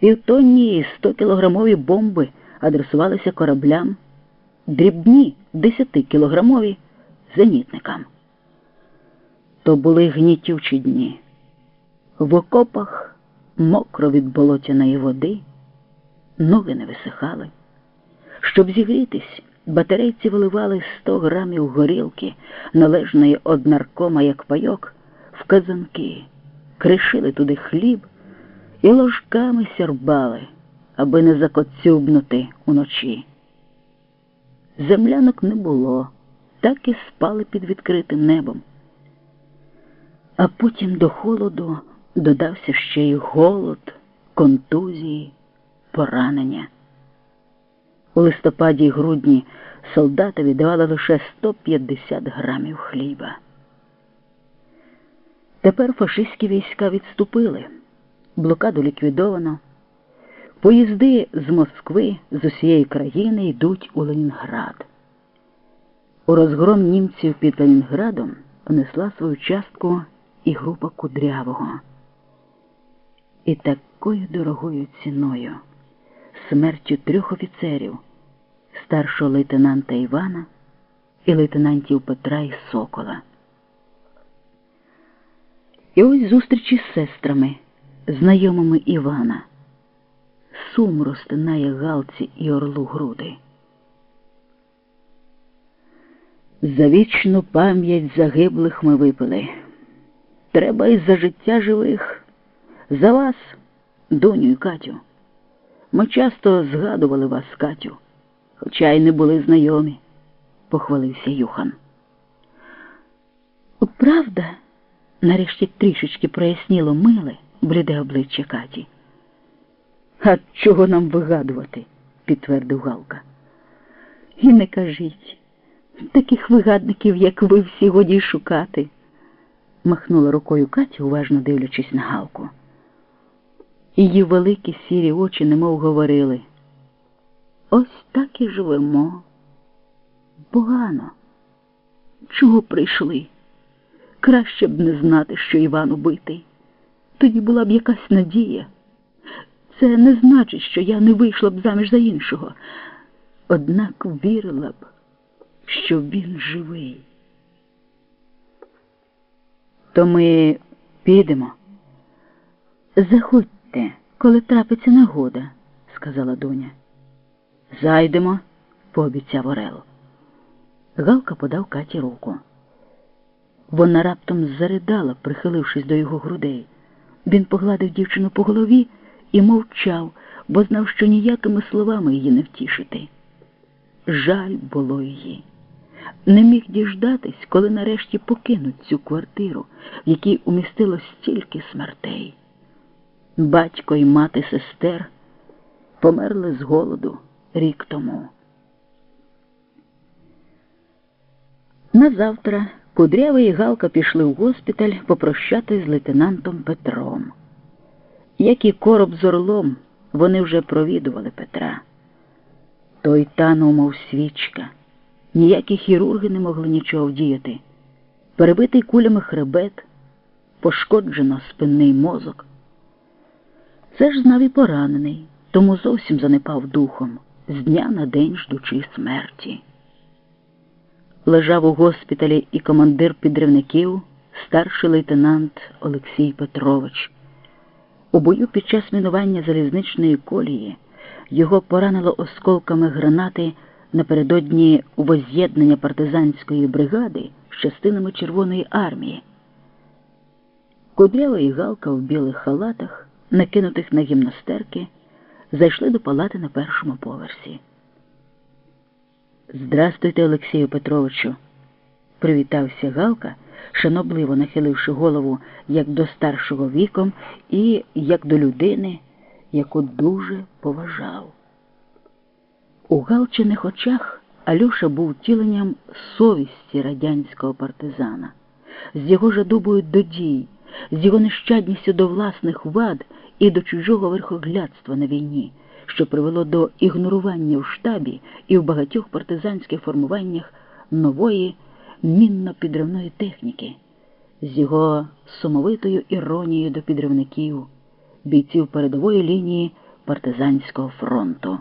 Півтонні 100-кілограмові бомби адресувалися кораблям, дрібні 10-кілограмові зенітникам. То були гнітючі дні. В окопах мокро від болотяної води, ноги не висихали. Щоб зігрітись, батарейці виливали 100 грамів горілки, належної од наркома як пайок, в казанки, кришили туди хліб і ложками сярбали, аби не закоцюбнути уночі. Землянок не було, так і спали під відкритим небом. А потім до холоду додався ще й голод, контузії, поранення. У листопаді й грудні солдатові давали лише 150 грамів хліба. Тепер фашистські війська відступили, блокаду ліквідовано. Поїзди з Москви з усієї країни йдуть у Ленінград. У розгром німців під Ленінградом внесла свою частку і група Кудрявого. І такою дорогою ціною, смертю трьох офіцерів, старшого лейтенанта Івана і лейтенантів Петра і Сокола. І ось зустрічі з сестрами, знайомими Івана. Сум розтинає галці і орлу груди. За вічну пам'ять загиблих ми випили. Треба й за життя живих, за вас, доню і Катю. Ми часто згадували вас, Катю, хоча й не були знайомі, похвалився Юхан. Правда, нарешті трішечки проясніло миле, бліде обличчя Каті. А чого нам вигадувати? підтвердив Галка. І не кажіть, таких вигадників, як ви, всі годі шукати, махнула рукою Катя, уважно дивлячись на Галку. Її великі сірі очі немов говорили. Ось так і живемо. Погано. Чого прийшли? Краще б не знати, що Іван убитий. Тоді була б якась надія. Це не значить, що я не вийшла б заміж за іншого. Однак вірила б, що він живий. То ми підемо. Заходьте, коли трапиться нагода, сказала доня. Зайдемо, пообіцяв Орел. Галка подав Каті руку. Вона раптом заридала, прихилившись до його грудей. Він погладив дівчину по голові і мовчав, бо знав, що ніякими словами її не втішити. Жаль було її. Не міг діждатись, коли нарешті покинуть цю квартиру, в якій умістило стільки смертей. Батько і мати сестер померли з голоду рік тому. Назавтра Кудрявий і Галка пішли в госпіталь попрощати з лейтенантом Петром. Як і короб з орлом, вони вже провідували Петра. Той танув, мов свічка. Ніякі хірурги не могли нічого вдіяти. Перебитий кулями хребет, пошкоджено спинний мозок. Це ж знав і поранений, тому зовсім занепав духом, з дня на день ждучи смерті. Лежав у госпіталі і командир підривників, старший лейтенант Олексій Петрович. У бою під час мінування залізничної колії його поранило осколками гранати напередодні воз'єднання партизанської бригади з частинами Червоної армії. Кудрява і Галка в білих халатах, накинутих на гімнастерки, зайшли до палати на першому поверсі. Здрастуйте, Олексію Петровичу, привітався Галка, шанобливо нахиливши голову як до старшого віком і як до людини, яку дуже поважав. У Галчиних очах Альоша був втіленням совісті радянського партизана, з його жадобою до дій, з його нещадністю до власних вад і до чужого верхоглядства на війні, що привело до ігнорування в штабі і в багатьох партизанських формуваннях нової мінно-підривної техніки, з його сумовитою іронією до підривників, бійців передової лінії партизанського фронту.